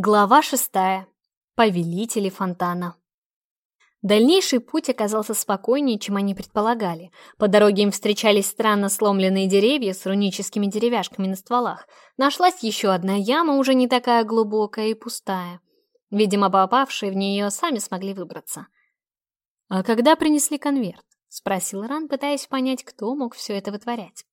Глава шестая. Повелители фонтана. Дальнейший путь оказался спокойнее, чем они предполагали. По дороге им встречались странно сломленные деревья с руническими деревяшками на стволах. Нашлась еще одна яма, уже не такая глубокая и пустая. Видимо, попавшие в нее сами смогли выбраться. «А когда принесли конверт?» — спросил Ран, пытаясь понять, кто мог все это вытворять.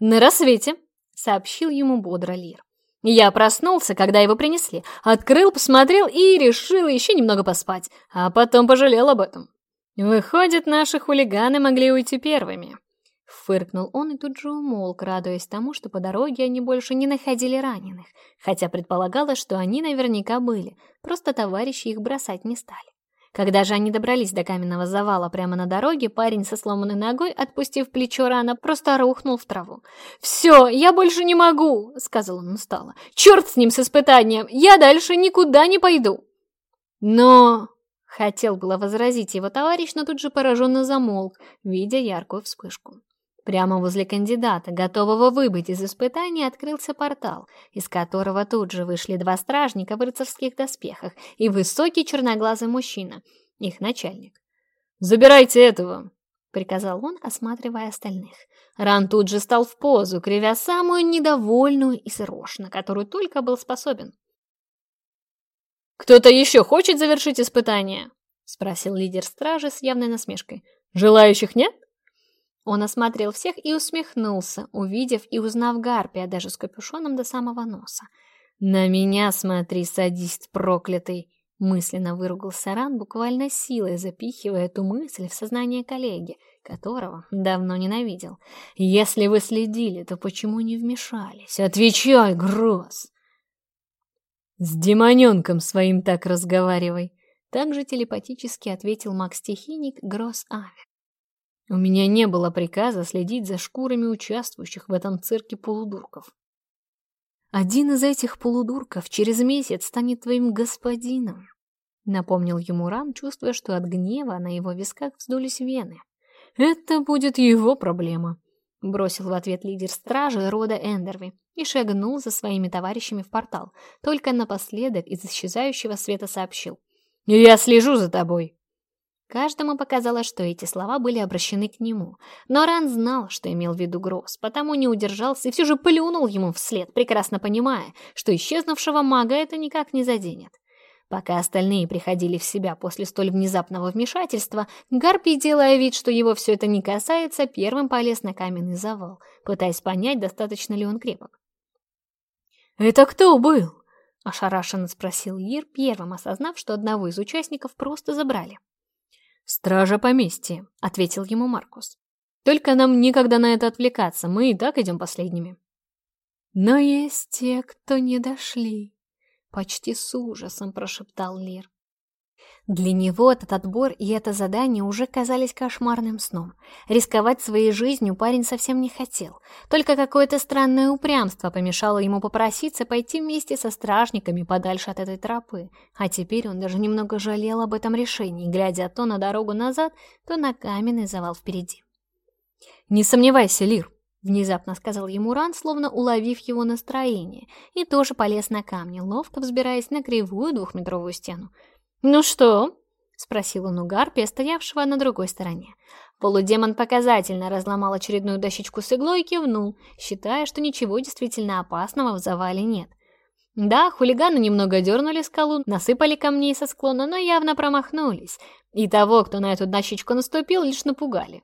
«На рассвете!» — сообщил ему бодро Лир. Я проснулся, когда его принесли. Открыл, посмотрел и решил еще немного поспать. А потом пожалел об этом. Выходит, наши хулиганы могли уйти первыми. Фыркнул он и тут же умолк, радуясь тому, что по дороге они больше не находили раненых, хотя предполагалось, что они наверняка были, просто товарищи их бросать не стали. Когда же они добрались до каменного завала прямо на дороге, парень со сломанной ногой, отпустив плечо рано, просто рухнул в траву. «Все, я больше не могу!» — сказал он устало. «Черт с ним, с испытанием! Я дальше никуда не пойду!» «Но...» — хотел было возразить его товарищ, но тут же пораженно замолк, видя яркую вспышку. Прямо возле кандидата, готового выбыть из испытания, открылся портал, из которого тут же вышли два стражника в рыцарских доспехах и высокий черноглазый мужчина, их начальник. «Забирайте этого!» — приказал он, осматривая остальных. Ран тут же стал в позу, кривя самую недовольную из рож, на которую только был способен. «Кто-то еще хочет завершить испытание?» — спросил лидер стражи с явной насмешкой. «Желающих нет?» Он осмотрел всех и усмехнулся, увидев и узнав Гарпия даже с капюшоном до самого носа. «На меня смотри, садист проклятый!» Мысленно выругался Ран, буквально силой запихивая эту мысль в сознание коллеги, которого давно ненавидел. «Если вы следили, то почему не вмешались? Отвечай, Гроз!» «С демоненком своим так разговаривай!» Также телепатически ответил маг-стихийник Гроз Ави. У меня не было приказа следить за шкурами участвующих в этом цирке полудурков. Один из этих полудурков через месяц станет твоим господином, напомнил ему Ран, чувствуя, что от гнева на его висках вздулись вены. Это будет его проблема, бросил в ответ лидер стражи рода Эндерви и шагнул за своими товарищами в портал, только напоследок из исчезающего света сообщил. «Я слежу за тобой!» Каждому показалось, что эти слова были обращены к нему. Но Ран знал, что имел в виду Гросс, потому не удержался и все же плюнул ему вслед, прекрасно понимая, что исчезнувшего мага это никак не заденет. Пока остальные приходили в себя после столь внезапного вмешательства, Гарпий, «Стража поместья», — ответил ему Маркус. «Только нам никогда на это отвлекаться, мы и так идем последними». «Но есть те, кто не дошли», — почти с ужасом прошептал Лир. Для него этот отбор и это задание уже казались кошмарным сном. Рисковать своей жизнью парень совсем не хотел. Только какое-то странное упрямство помешало ему попроситься пойти вместе со стражниками подальше от этой тропы. А теперь он даже немного жалел об этом решении, глядя то на дорогу назад, то на каменный завал впереди. «Не сомневайся, Лир», — внезапно сказал ему Ран, словно уловив его настроение, и тоже полез на камни, ловко взбираясь на кривую двухметровую стену. «Ну что?» — спросил он у Гарпия, стоявшего на другой стороне. Полудемон показательно разломал очередную дощечку с иглой и кивнул, считая, что ничего действительно опасного в завале нет. Да, хулиганы немного дернули скалу, насыпали камней со склона, но явно промахнулись, и того, кто на эту дощечку наступил, лишь напугали.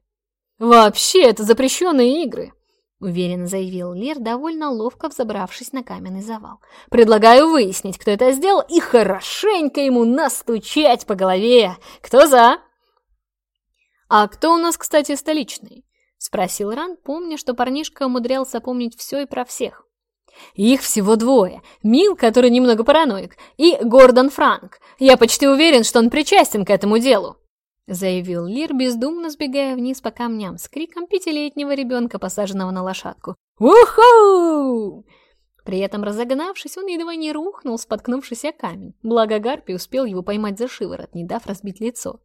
«Вообще, это запрещенные игры!» — Уверенно заявил Лир, довольно ловко взобравшись на каменный завал. «Предлагаю выяснить, кто это сделал, и хорошенько ему настучать по голове! Кто за?» «А кто у нас, кстати, столичный?» — спросил Ран, помня, что парнишка умудрялся помнить все и про всех. «Их всего двое. Мил, который немного параноик, и Гордон Франк. Я почти уверен, что он причастен к этому делу». Заявил Лир, бездумно сбегая вниз по камням, с криком пятилетнего ребенка, посаженного на лошадку. «Уху!» При этом разогнавшись, он едва не рухнул, споткнувшись о камень. Благо Гарпи успел его поймать за шиворот, не дав разбить лицо.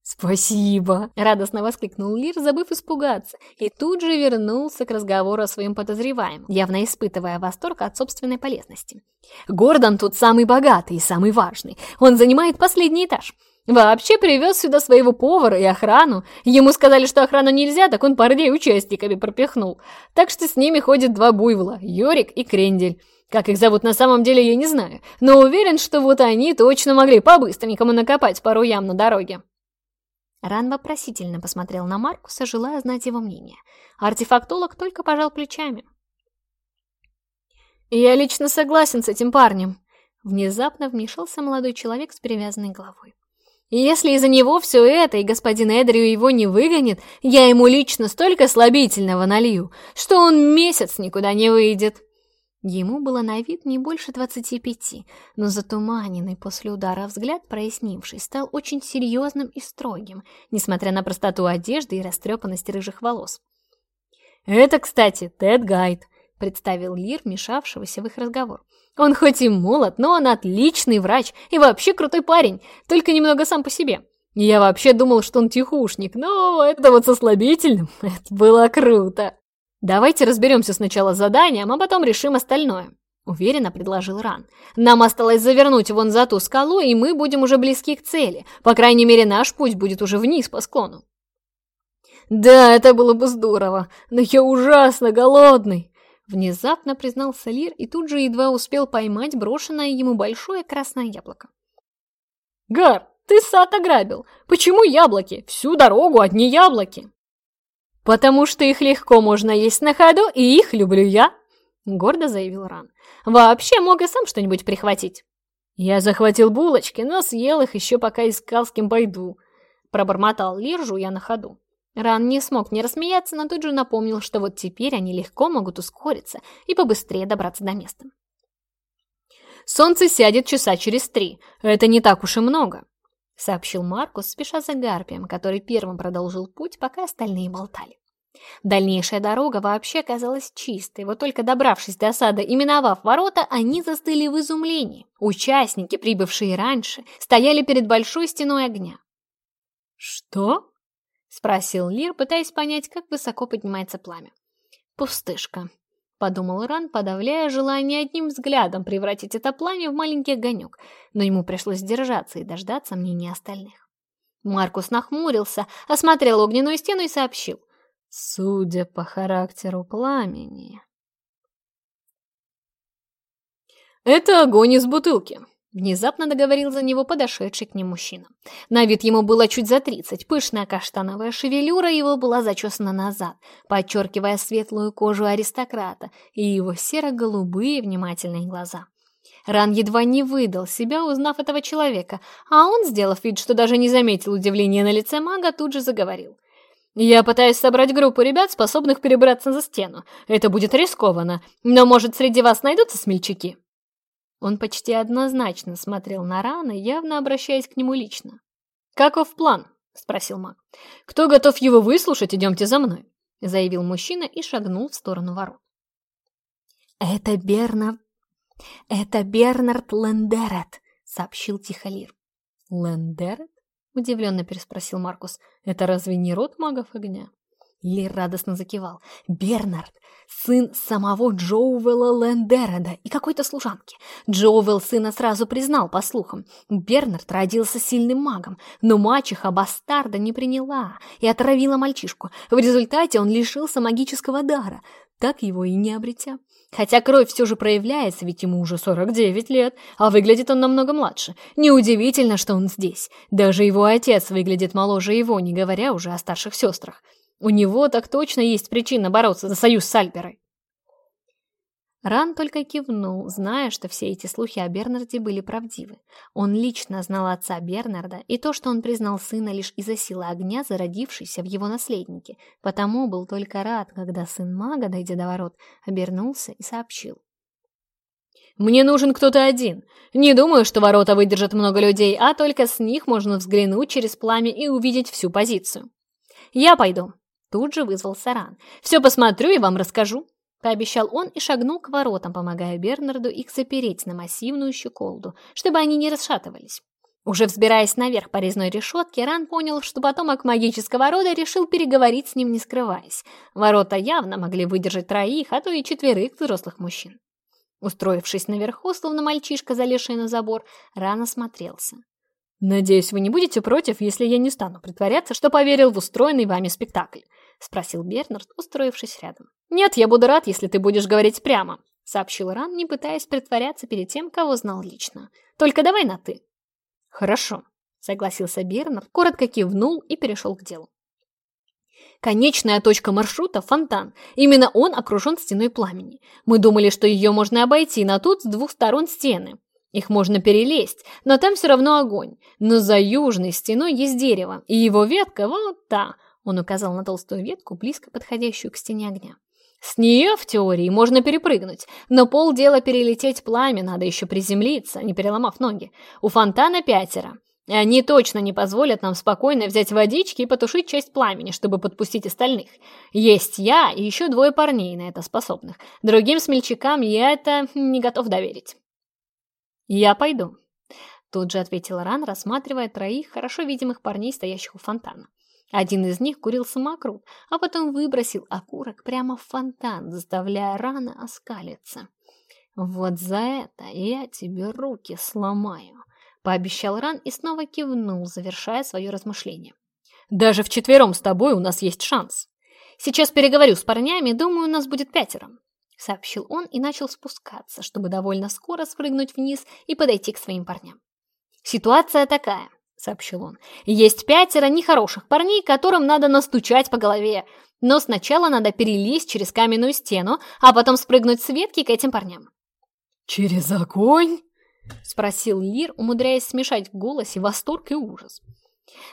«Спасибо!» — радостно воскликнул Лир, забыв испугаться, и тут же вернулся к разговору о своем подозреваемом, явно испытывая восторг от собственной полезности. «Гордон тут самый богатый и самый важный. Он занимает последний этаж. Вообще привез сюда своего повара и охрану. Ему сказали, что охрану нельзя, так он парней участниками пропихнул. Так что с ними ходят два буйвола, Йорик и Крендель. Как их зовут на самом деле, я не знаю, но уверен, что вот они точно могли по-быстренькому накопать пару ям на дороге. Ран вопросительно посмотрел на Маркуса, желая знать его мнение. Артефактолог только пожал плечами. «Я лично согласен с этим парнем», — внезапно вмешался молодой человек с перевязанной головой. Если из-за него все это, и господин Эдрию его не выгонит, я ему лично столько слабительного налью, что он месяц никуда не выйдет». Ему было на вид не больше двадцати пяти, но затуманенный после удара взгляд, прояснившись, стал очень серьезным и строгим, несмотря на простоту одежды и растрепанность рыжих волос. «Это, кстати, Тед Гайд», представил Лир, мешавшегося в их разговор. «Он хоть и молод, но он отличный врач и вообще крутой парень, только немного сам по себе. Я вообще думал, что он тихушник, но это вот со слабительным, это было круто!» «Давайте разберемся сначала с заданием, а потом решим остальное», — уверенно предложил Ран. «Нам осталось завернуть вон за ту скалу, и мы будем уже близки к цели. По крайней мере, наш путь будет уже вниз по склону». «Да, это было бы здорово, но я ужасно голодный!» внезапно признал Салир и тут же едва успел поймать брошенное ему большое красное яблоко. «Гар, ты сад ограбил! Почему яблоки? Всю дорогу одни яблоки!» «Потому что их легко можно есть на ходу, и их люблю я!» — гордо заявил Ран. «Вообще мог и сам что-нибудь прихватить!» «Я захватил булочки, но съел их еще пока искал с кем пойду», — пробормотал Лиржу я на ходу. Ран не смог не рассмеяться, но тут же напомнил, что вот теперь они легко могут ускориться и побыстрее добраться до места. «Солнце сядет часа через три. Это не так уж и много», — сообщил Маркус, спеша за Гарпием, который первым продолжил путь, пока остальные болтали. Дальнейшая дорога вообще казалась чистой, вот только добравшись до сада и миновав ворота, они застыли в изумлении. Участники, прибывшие раньше, стояли перед большой стеной огня. «Что?» — спросил Лир, пытаясь понять, как высоко поднимается пламя. «Пустышка», — подумал Ран, подавляя желание одним взглядом превратить это пламя в маленький огонек, но ему пришлось сдержаться и дождаться мнения остальных. Маркус нахмурился, осмотрел огненную стену и сообщил — Судя по характеру пламени... «Это огонь из бутылки», — внезапно договорил за него подошедший к ним мужчина. На вид ему было чуть за тридцать, пышная каштановая шевелюра его была зачесана назад, подчеркивая светлую кожу аристократа и его серо-голубые внимательные глаза. Ран едва не выдал себя, узнав этого человека, а он, сделав вид, что даже не заметил удивления на лице мага, тут же заговорил. Я пытаюсь собрать группу ребят, способных перебраться за Он почти однозначно смотрел на раны, явно обращаясь к нему лично. «Каков план?» – спросил маг. «Кто готов его выслушать, идемте за мной», – заявил мужчина и шагнул в сторону ворот. «Это Берна, Это Бернард Лендерет», – сообщил Тихолир. «Лендерет?» – удивленно переспросил Маркус. «Это разве не род магов огня?» Лир радостно закивал. «Бернард, сын самого Джоуэлла Лендереда и какой-то служанки. Джоуэлл сына сразу признал, по слухам. Бернард родился сильным магом, но мачеха бастарда не приняла и отравила мальчишку. В результате он лишился магического дара, так его и не обретя. Хотя кровь все же проявляется, ведь ему уже 49 лет, а выглядит он намного младше. Неудивительно, что он У него так точно есть причина бороться за союз с Альперой. Ран только кивнул, зная, что все эти слухи о Бернарде были правдивы. Он лично знал отца Бернарда, и то, что он признал сына лишь из-за силы огня, зародившейся в его наследнике, потому был только рад, когда сын мага, дойдя до ворот, обернулся и сообщил. «Мне нужен кто-то один. Не думаю, что ворота выдержат много людей, а только с них можно взглянуть через пламя и увидеть всю позицию. Я пойду, Тут же вызвал Саран. «Все посмотрю и вам расскажу!» Пообещал он и шагнул к воротам, помогая Бернарду их запереть на массивную щеколду, чтобы они не расшатывались. Уже взбираясь наверх по резной решетке, Ран понял, что потомок магического рода решил переговорить с ним, не скрываясь. Ворота явно могли выдержать троих, а то и четверых взрослых мужчин. Устроившись наверху, словно мальчишка, залезший на забор, Ран осмотрелся. «Надеюсь, вы не будете против, если я не стану притворяться, что поверил в устроенный вами спектакль» спросил Бернард, устроившись рядом. «Нет, я буду рад, если ты будешь говорить прямо», — сообщил Ран, не пытаясь притворяться перед тем, кого знал лично. «Только давай на «ты». «Хорошо», — согласился Бернард, коротко кивнул и перешел к делу. Конечная точка маршрута – фонтан. Именно он окружен стеной пламени. Мы думали, что ее можно обойти, но тут с двух сторон стены. Их можно перелезть, но там все равно огонь. Но за южной стеной есть дерево, и его ветка – вот та – Он указал на толстую ветку, близко подходящую к стене огня. С нее, в теории, можно перепрыгнуть, но полдела перелететь пламя, надо еще приземлиться, не переломав ноги. У фонтана пятеро. И они точно не позволят нам спокойно взять водички и потушить часть пламени, чтобы подпустить остальных. Есть я и еще двое парней на это способных. Другим смельчакам я это не готов доверить. «Я пойду», — тут же ответил Ран, рассматривая троих хорошо видимых парней, стоящих у фонтана. Один из них курил самокрут, а потом выбросил окурок прямо в фонтан, заставляя рано оскалиться. «Вот за это я тебе руки сломаю», — пообещал Ран и снова кивнул, завершая свое размышление. «Даже вчетвером с тобой у нас есть шанс. Сейчас переговорю с парнями, думаю, у нас будет пятеро», — сообщил он и начал спускаться, чтобы довольно скоро спрыгнуть вниз и подойти к своим парням. «Ситуация такая», сообщил он. «Есть пятеро нехороших парней, которым надо настучать по голове. Но сначала надо перелезть через каменную стену, а потом спрыгнуть с ветки к этим парням». «Через огонь?» — спросил Лир, умудряясь смешать в голосе восторг и ужас.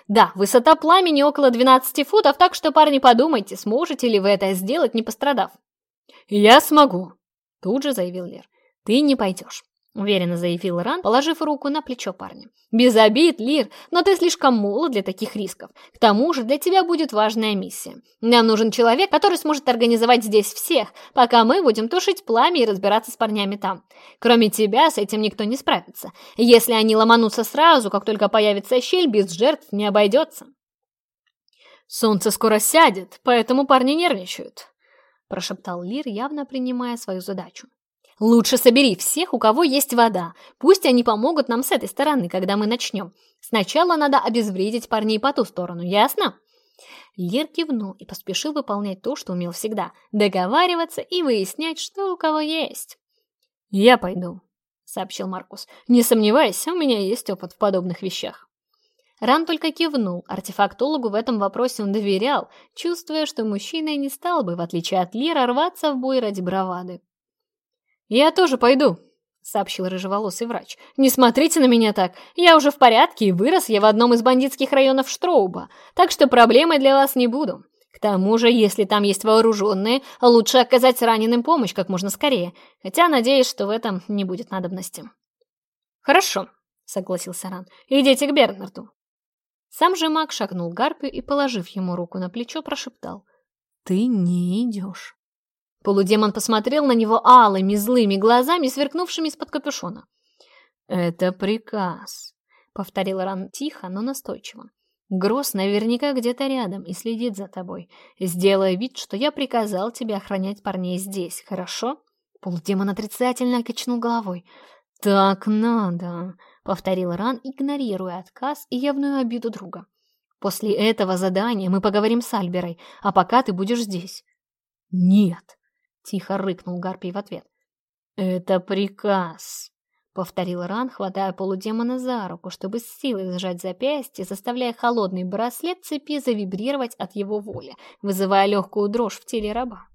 «Да, высота пламени около 12 футов, так что, парни, подумайте, сможете ли вы это сделать, не пострадав». «Я смогу», — тут же заявил Лир. «Ты не пойдешь». уверенно заявил Ран, положив руку на плечо парня. «Без обид, Лир, но ты слишком молод для таких рисков. К тому же для тебя будет важная миссия. Нам нужен человек, который сможет организовать здесь всех, пока мы будем тушить пламя и разбираться с парнями там. Кроме тебя с этим никто не справится. Если они ломанутся сразу, как только появится щель, без жертв не обойдется». «Солнце скоро сядет, поэтому парни нервничают», — прошептал Лир, явно принимая свою задачу. Лучше собери всех, у кого есть вода. Пусть они помогут нам с этой стороны, когда мы начнем. Сначала надо обезвредить парней по ту сторону, ясно?» Лер кивнул и поспешил выполнять то, что умел всегда – договариваться и выяснять, что у кого есть. «Я пойду», – сообщил Маркус. «Не сомневайся, у меня есть опыт в подобных вещах». Ран только кивнул, артефактологу в этом вопросе он доверял, чувствуя, что мужчина не стал бы, в отличие от Лира, рваться в бой ради бравады. «Я тоже пойду», — сообщил рыжеволосый врач. «Не смотрите на меня так. Я уже в порядке и вырос я в одном из бандитских районов Штроуба, так что проблемой для вас не буду. К тому же, если там есть вооруженные, лучше оказать раненым помощь как можно скорее, хотя надеюсь, что в этом не будет надобности». «Хорошо», — согласился Ран. «Идите к Бернарду». Сам же маг шагнул к Гарпию и, положив ему руку на плечо, прошептал. «Ты не идешь». Полудемон посмотрел на него алыми, злыми глазами, сверкнувшими из-под капюшона. «Это приказ», — повторил Ран тихо, но настойчиво. «Гросс наверняка где-то рядом и следит за тобой. Сделай вид, что я приказал тебе охранять парней здесь, хорошо?» Полудемон отрицательно качнул Тихо рыкнул Гарпий в ответ. «Это приказ!» Повторил Ран, хватая полудемона за руку, чтобы с силой сжать запястье, заставляя холодный браслет цепи завибрировать от его воли, вызывая легкую дрожь в теле раба.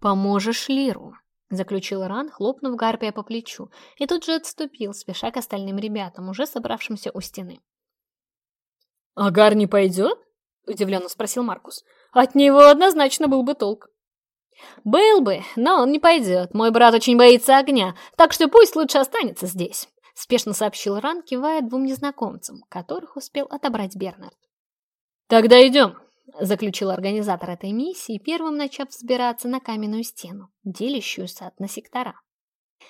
«Поможешь Лиру!» — заключил Ран, хлопнув Гарпия по плечу, и тут же отступил, спеша к остальным ребятам, уже собравшимся у стены. «Агар не пойдет?» — удивленно спросил Маркус. «От него однозначно был бы толк». «Был бы, но он не пойдет. Мой брат очень боится огня, так что пусть лучше останется здесь», — спешно сообщил Ран, кивая двум незнакомцам, которых успел отобрать Бернард. «Тогда идем», — заключил организатор этой миссии, первым начав взбираться на каменную стену, делящую сад на сектора.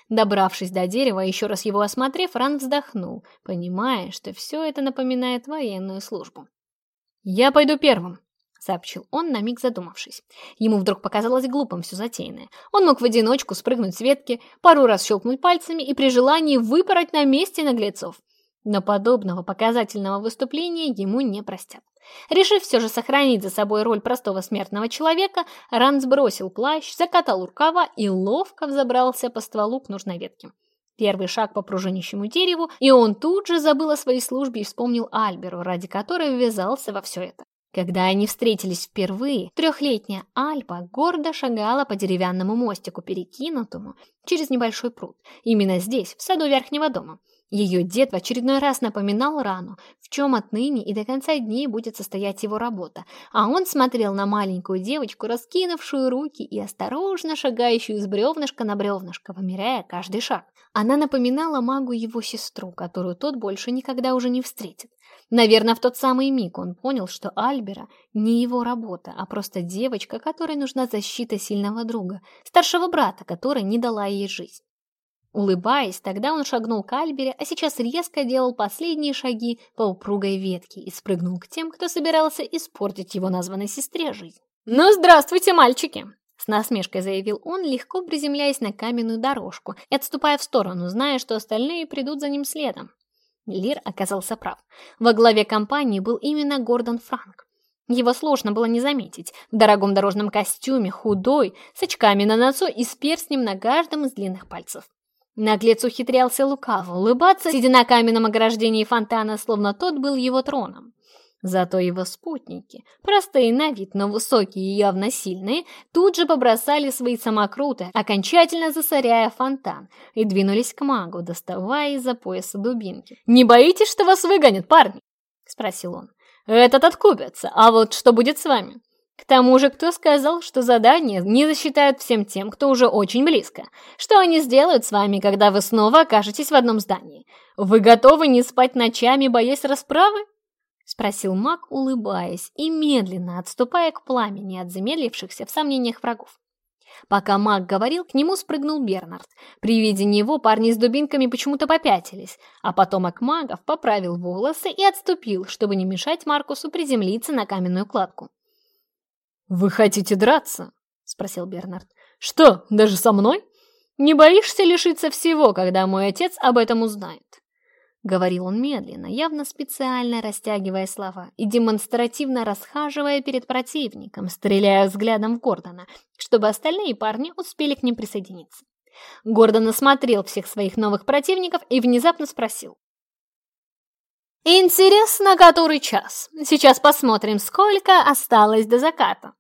Добравшись до дерева, еще раз его осмотрев, Ран вздохнул, понимая, что все это напоминает военную службу. «Я пойду первым», — сообщил он, на миг задумавшись. Ему вдруг показалось глупым все затеянное. Он мог в одиночку спрыгнуть с ветки, пару раз щелкнуть пальцами и при желании выпороть на месте наглецов. Но подобного показательного выступления ему не простят. Решив все же сохранить за собой роль простого смертного человека, Ран сбросил плащ, закатал рукава и ловко взобрался по стволу к нужной ветке. Первый шаг по пружинящему дереву, и он тут же забыл о своей службе и вспомнил Альберу, ради которой ввязался во все это. Когда они встретились впервые, трехлетняя Альпа гордо шагала по деревянному мостику, перекинутому через небольшой пруд, именно здесь, в саду верхнего дома. Ее дед в очередной раз напоминал рану, в чем отныне и до конца дней будет состоять его работа, а он смотрел на маленькую девочку, раскинувшую руки и осторожно шагающую с бревнышка на бревнышко, вымеряя каждый шаг. Она напоминала магу его сестру, которую тот больше никогда уже не встретит. Наверное, в тот самый миг он понял, что Альбера не его работа, а просто девочка, которой нужна защита сильного друга, старшего брата, который не дала ей жизнь. Улыбаясь, тогда он шагнул к Альбере, а сейчас резко делал последние шаги по упругой ветке и спрыгнул к тем, кто собирался испортить его названной сестре жизнь. «Ну, здравствуйте, мальчики!» С насмешкой заявил он, легко приземляясь на каменную дорожку и отступая в сторону, зная, что остальные придут за ним следом. Лир оказался прав. Во главе компании был именно Гордон Франк. Его сложно было не заметить. В дорогом дорожном костюме, худой, с очками на носу и с перстнем на каждом из длинных пальцев. Наглец ухитрялся лукаво улыбаться, сидя на каменном ограждении фонтана, словно тот был его троном. Зато его спутники, простые на вид, но высокие и явно сильные, тут же побросали свои самокруты, окончательно засоряя фонтан, и двинулись к магу, доставая из-за пояса дубинки. «Не боитесь, что вас выгонят, парни?» — спросил он. «Этот откупится, а вот что будет с вами?» К тому же, кто сказал, что задание не засчитают всем тем, кто уже очень близко? Что они сделают с вами, когда вы снова окажетесь в одном здании? Вы готовы не спать ночами, боясь расправы? Спросил Мак, улыбаясь, и медленно отступая к пламени от замедлившихся в сомнениях врагов. Пока Мак говорил, к нему спрыгнул Бернард. При виде него парни с дубинками почему-то попятились, а потомок магов поправил волосы и отступил, чтобы не мешать Маркусу приземлиться на каменную кладку. «Вы хотите драться?» — спросил Бернард. «Что, даже со мной? Не боишься лишиться всего, когда мой отец об этом узнает?» говорил он медленно, явно специально растягивая слова и демонстративно расхаживая перед противником, стреляя взглядом в Гордона, чтобы остальные парни успели к ним присоединиться. Гордон осмотрел всех своих новых противников и внезапно спросил. «Интересно, который час? Сейчас посмотрим, сколько осталось до заката».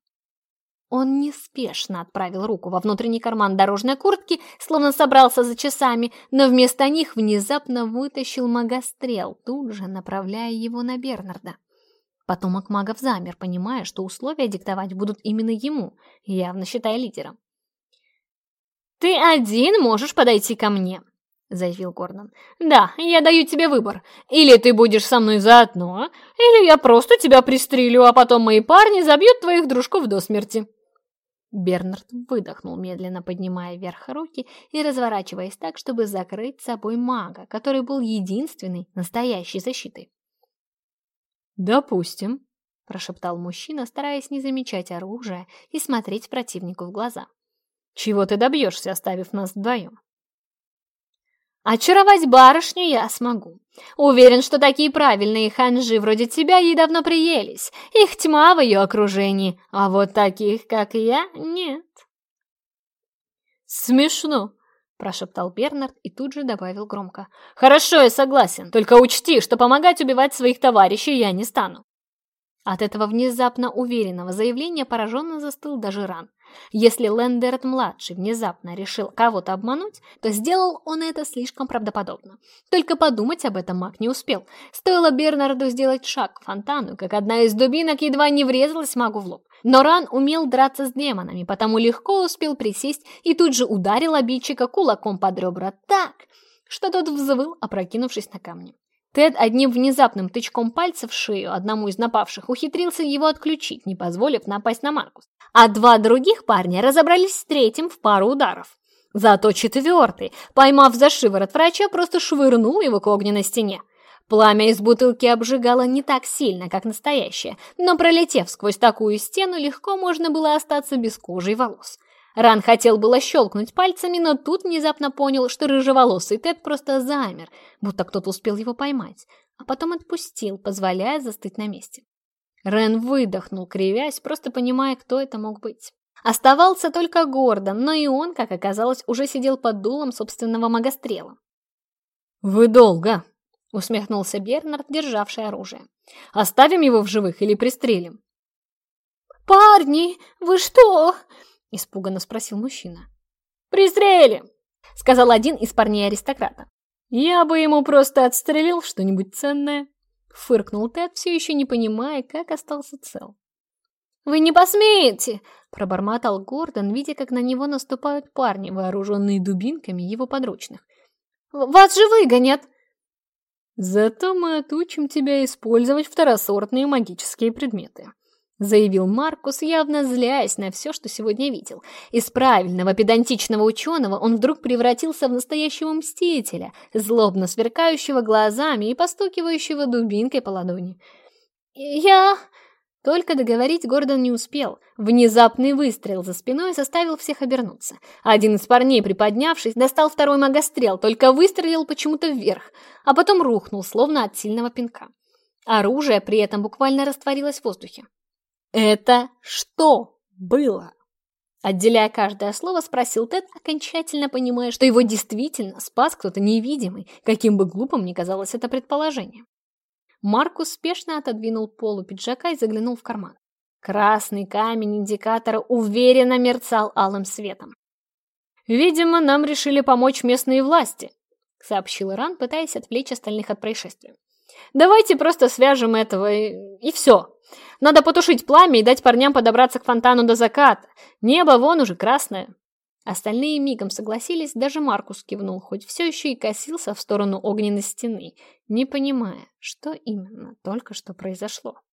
Он неспешно отправил руку во внутренний карман дорожной куртки, словно собрался за часами, но вместо них внезапно вытащил магострел, тут же направляя его на Бернарда. Потомок магов замер, понимая, что условия диктовать будут именно ему, явно считая лидером. «Ты один можешь подойти ко мне», — заявил Гордон. «Да, я даю тебе выбор. Или ты будешь со мной заодно, или я просто тебя пристрелю, а потом мои парни забьют твоих дружков Бернард выдохнул, медленно поднимая вверх руки и разворачиваясь так, чтобы закрыть собой мага, который был единственной настоящей защитой. «Допустим», – прошептал мужчина, стараясь не замечать оружие и смотреть противнику в глаза. «Чего ты добьешься, оставив нас вдвоем? Очаровать барышню я смогу. Уверен, что такие правильные ханжи вроде тебя ей давно приелись. Их тьма в ее окружении, а вот таких, как я, нет. Смешно, прошептал Бернард и тут же добавил громко. Хорошо, я согласен, только учти, что помогать убивать своих товарищей я не стану. От этого внезапно уверенного заявления пораженно застыл даже Ран. Если Лендерт-младший внезапно решил кого-то обмануть, то сделал он это слишком правдоподобно. Только подумать об этом маг не успел. Стоило Бернарду сделать шаг к фонтану, как одна из дубинок едва не врезалась магу в лоб. Но Ран умел драться с демонами, потому легко успел присесть и тут же ударил обидчика кулаком под ребра так, что тот взвыл, опрокинувшись на камни. Тед одним внезапным тычком пальца в шею одному из напавших ухитрился его отключить, не позволив напасть на Маркус. А два других парня разобрались с третьим в пару ударов. Зато четвертый, поймав за шиворот врача, просто швырнул его к огненной стене. Пламя из бутылки обжигало не так сильно, как настоящее, но пролетев сквозь такую стену, легко можно было остаться без кожи и волос. Ран хотел было щелкнуть пальцами, но тут внезапно понял, что рыжеволосый Тед просто замер, будто кто-то успел его поймать, а потом отпустил, позволяя застыть на месте. Рен выдохнул, кривясь, просто понимая, кто это мог быть. Оставался только Гордон, но и он, как оказалось, уже сидел под дулом собственного магострела. «Вы долго!» — усмехнулся Бернард, державший оружие. «Оставим его в живых или пристрелим?» «Парни, вы что?» — испуганно спросил мужчина. «Пристрелим!» — сказал один из парней аристократа. «Я бы ему просто отстрелил что-нибудь ценное», — фыркнул Тед, все еще не понимая, как остался цел. «Вы не Заявил Маркус, явно зляясь на все, что сегодня видел. Из правильного педантичного ученого он вдруг превратился в настоящего мстителя, злобно сверкающего глазами и постукивающего дубинкой по ладони. «Я...» Только договорить Гордон не успел. Внезапный выстрел за спиной заставил всех обернуться. Один из парней, приподнявшись, достал второй магострел, только выстрелил почему-то вверх, а потом рухнул, словно от сильного пинка. Оружие при этом буквально растворилось в воздухе. «Это что было?» Отделяя каждое слово, спросил Тед, окончательно понимая, что его действительно спас кто-то невидимый, каким бы глупым ни казалось это предположение. Маркус спешно отодвинул полу пиджака и заглянул в карман. Красный камень индикатора уверенно мерцал алым светом. «Видимо, нам решили помочь местные власти», — Давайте просто свяжем этого и все. Надо потушить пламя и дать парням подобраться к фонтану до заката. Небо вон уже красное. Остальные мигом согласились, даже Маркус кивнул, хоть все еще и косился в сторону огненной стены, не понимая, что именно только что произошло.